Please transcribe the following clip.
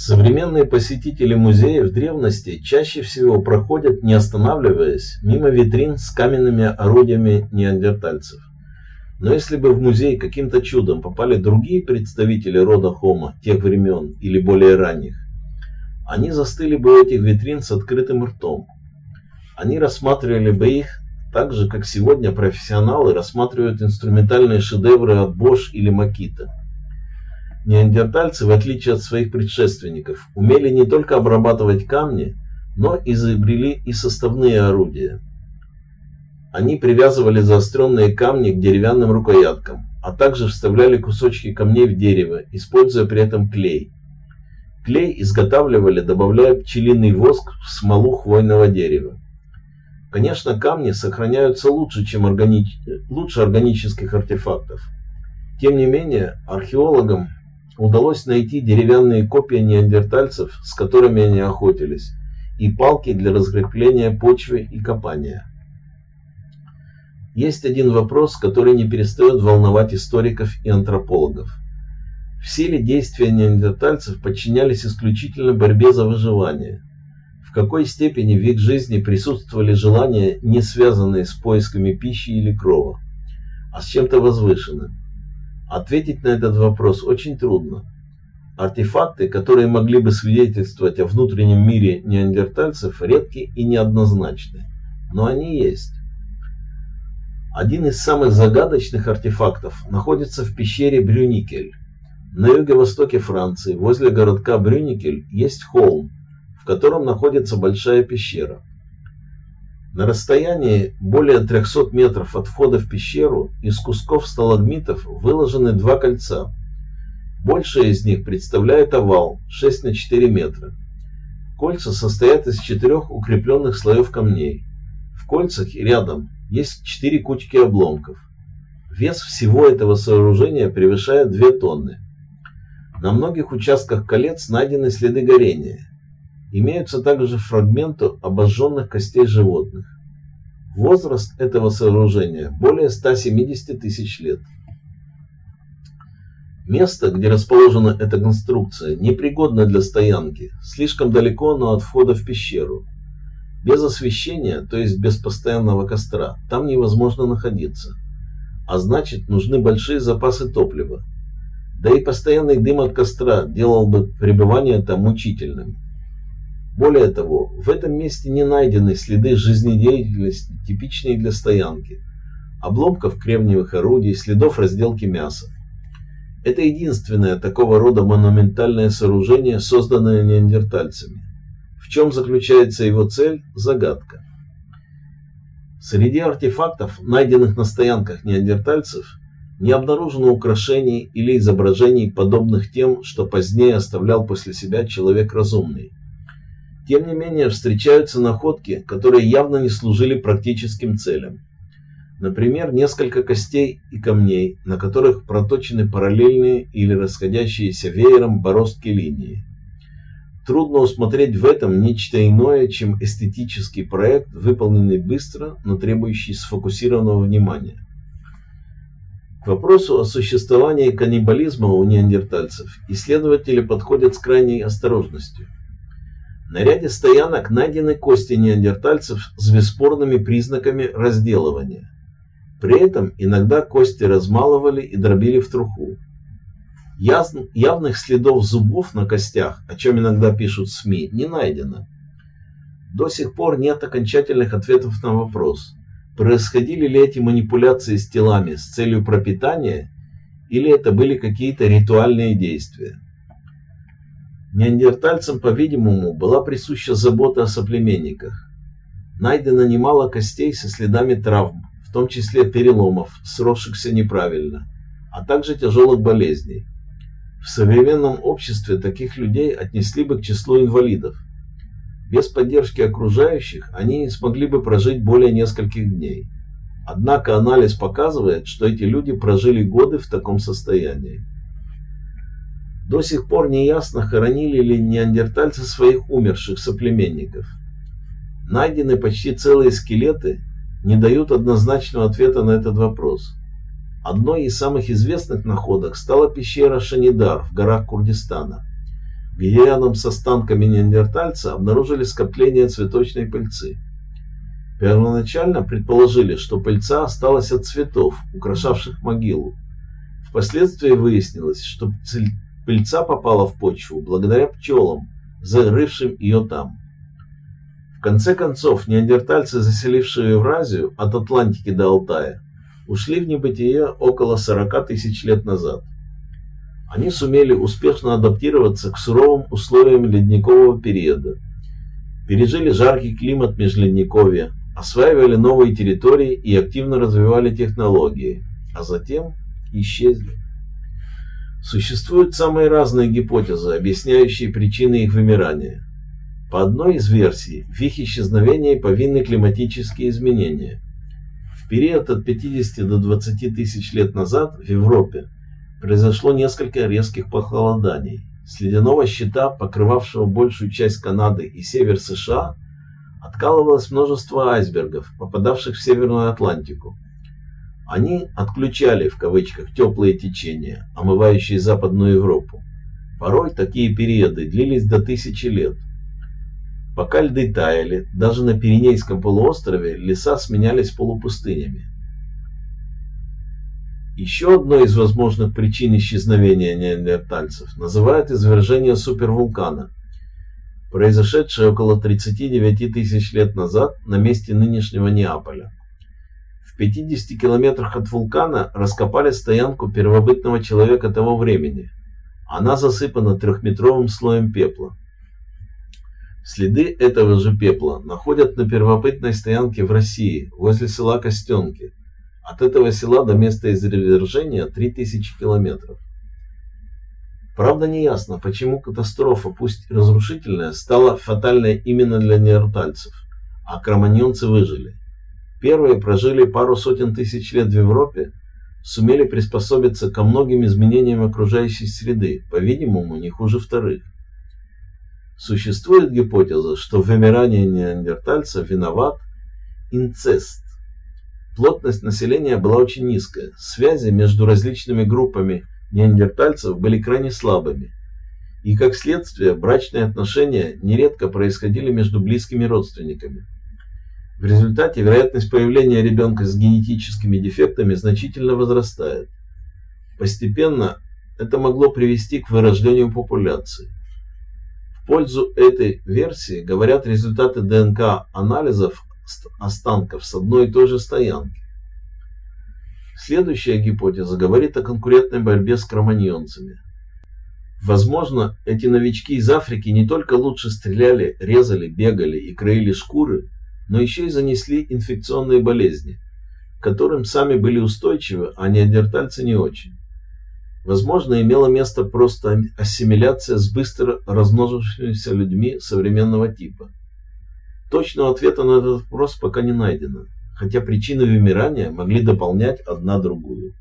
Современные посетители музеев древности чаще всего проходят, не останавливаясь, мимо витрин с каменными орудиями неандертальцев. Но если бы в музей каким-то чудом попали другие представители рода Homo тех времен или более ранних, они застыли бы у этих витрин с открытым ртом. Они рассматривали бы их так же, как сегодня профессионалы рассматривают инструментальные шедевры от Bosch или Makita. Неандертальцы, в отличие от своих предшественников, умели не только обрабатывать камни, но изобрели и составные орудия. Они привязывали заостренные камни к деревянным рукояткам, а также вставляли кусочки камней в дерево, используя при этом клей. Клей изготавливали, добавляя пчелиный воск в смолу хвойного дерева. Конечно, камни сохраняются лучше, чем органи... лучше органических артефактов. Тем не менее, археологам удалось найти деревянные копии неандертальцев, с которыми они охотились, и палки для разгрепления почвы и копания. Есть один вопрос, который не перестает волновать историков и антропологов. Все ли действия неандертальцев подчинялись исключительно борьбе за выживание? В какой степени в их жизни присутствовали желания, не связанные с поисками пищи или крова, а с чем-то возвышенным? Ответить на этот вопрос очень трудно. Артефакты, которые могли бы свидетельствовать о внутреннем мире неандертальцев, редки и неоднозначны. Но они есть. Один из самых загадочных артефактов находится в пещере Брюникель. На юго-востоке Франции, возле городка Брюникель, есть холм, в котором находится большая пещера. На расстоянии более 300 метров от входа в пещеру из кусков сталагмитов выложены два кольца. Большее из них представляет овал 6 на 4 метра. Кольца состоят из четырех укрепленных слоев камней. В кольцах и рядом есть четыре кучки обломков. Вес всего этого сооружения превышает 2 тонны. На многих участках колец найдены следы горения. Имеются также фрагменты обожженных костей животных. Возраст этого сооружения более 170 тысяч лет. Место, где расположена эта конструкция, непригодно для стоянки, слишком далеко но от входа в пещеру. Без освещения, то есть без постоянного костра, там невозможно находиться. А значит, нужны большие запасы топлива. Да и постоянный дым от костра делал бы пребывание там мучительным. Более того, в этом месте не найдены следы жизнедеятельности, типичные для стоянки, обломков кремниевых орудий, следов разделки мяса. Это единственное такого рода монументальное сооружение, созданное неандертальцами. В чем заключается его цель – загадка. Среди артефактов, найденных на стоянках неандертальцев, не обнаружено украшений или изображений, подобных тем, что позднее оставлял после себя человек разумный. Тем не менее, встречаются находки, которые явно не служили практическим целям. Например, несколько костей и камней, на которых проточены параллельные или расходящиеся веером бороздки линии. Трудно усмотреть в этом нечто иное, чем эстетический проект, выполненный быстро, но требующий сфокусированного внимания. К вопросу о существовании каннибализма у неандертальцев исследователи подходят с крайней осторожностью. На ряде стоянок найдены кости неандертальцев с бесспорными признаками разделывания. При этом иногда кости размалывали и дробили в труху. Явных следов зубов на костях, о чем иногда пишут СМИ, не найдено. До сих пор нет окончательных ответов на вопрос, происходили ли эти манипуляции с телами с целью пропитания или это были какие-то ритуальные действия. Неандертальцам, по-видимому, была присуща забота о соплеменниках. Найдено немало костей со следами травм, в том числе переломов, сросшихся неправильно, а также тяжелых болезней. В современном обществе таких людей отнесли бы к числу инвалидов. Без поддержки окружающих они не смогли бы прожить более нескольких дней. Однако анализ показывает, что эти люди прожили годы в таком состоянии. До сих пор не ясно, хоронили ли неандертальцы своих умерших соплеменников. Найдены почти целые скелеты, не дают однозначного ответа на этот вопрос. Одной из самых известных находок стала пещера Шанидар в горах Курдистана. где рядом с останками неандертальца обнаружили скопление цветочной пыльцы. Первоначально предположили, что пыльца осталась от цветов, украшавших могилу. Впоследствии выяснилось, что пыльца попала в почву благодаря пчелам, зарывшим ее там. В конце концов, неандертальцы, заселившие Евразию от Атлантики до Алтая, ушли в небытие около 40 тысяч лет назад. Они сумели успешно адаптироваться к суровым условиям ледникового периода, пережили жаркий климат межледниковья, осваивали новые территории и активно развивали технологии, а затем исчезли. Существуют самые разные гипотезы, объясняющие причины их вымирания. По одной из версий, в их исчезновении повинны климатические изменения. В период от 50 до 20 тысяч лет назад в Европе произошло несколько резких похолоданий. С ледяного щита, покрывавшего большую часть Канады и север США, откалывалось множество айсбергов, попадавших в Северную Атлантику. Они «отключали» в кавычках теплые течения, омывающие Западную Европу. Порой такие периоды длились до тысячи лет. Пока льды таяли, даже на Пиренейском полуострове леса сменялись полупустынями. Еще одной из возможных причин исчезновения неандертальцев называют извержение супервулкана, произошедшее около 39 тысяч лет назад на месте нынешнего Неаполя. В 50 километрах от вулкана раскопали стоянку первобытного человека того времени. Она засыпана трехметровым слоем пепла. Следы этого же пепла находят на первобытной стоянке в России, возле села Костенки. От этого села до места извержения 3000 километров. Правда не ясно, почему катастрофа, пусть разрушительная, стала фатальной именно для неандертальцев, а кроманьонцы выжили. Первые прожили пару сотен тысяч лет в Европе, сумели приспособиться ко многим изменениям окружающей среды, по-видимому, не хуже вторых. Существует гипотеза, что в вымирании неандертальцев виноват инцест. Плотность населения была очень низкая, связи между различными группами – неандертальцев были крайне слабыми, и как следствие брачные отношения нередко происходили между близкими родственниками. В результате вероятность появления ребенка с генетическими дефектами значительно возрастает. Постепенно это могло привести к вырождению популяции. В пользу этой версии говорят результаты ДНК-анализов останков с одной и той же стоянки. Следующая гипотеза говорит о конкурентной борьбе с кроманьонцами. Возможно, эти новички из Африки не только лучше стреляли, резали, бегали и краили шкуры, но еще и занесли инфекционные болезни, которым сами были устойчивы, а неандертальцы не очень. Возможно, имела место просто ассимиляция с быстро размножившимися людьми современного типа. Точного ответа на этот вопрос пока не найдено хотя причины вымирания могли дополнять одна другую.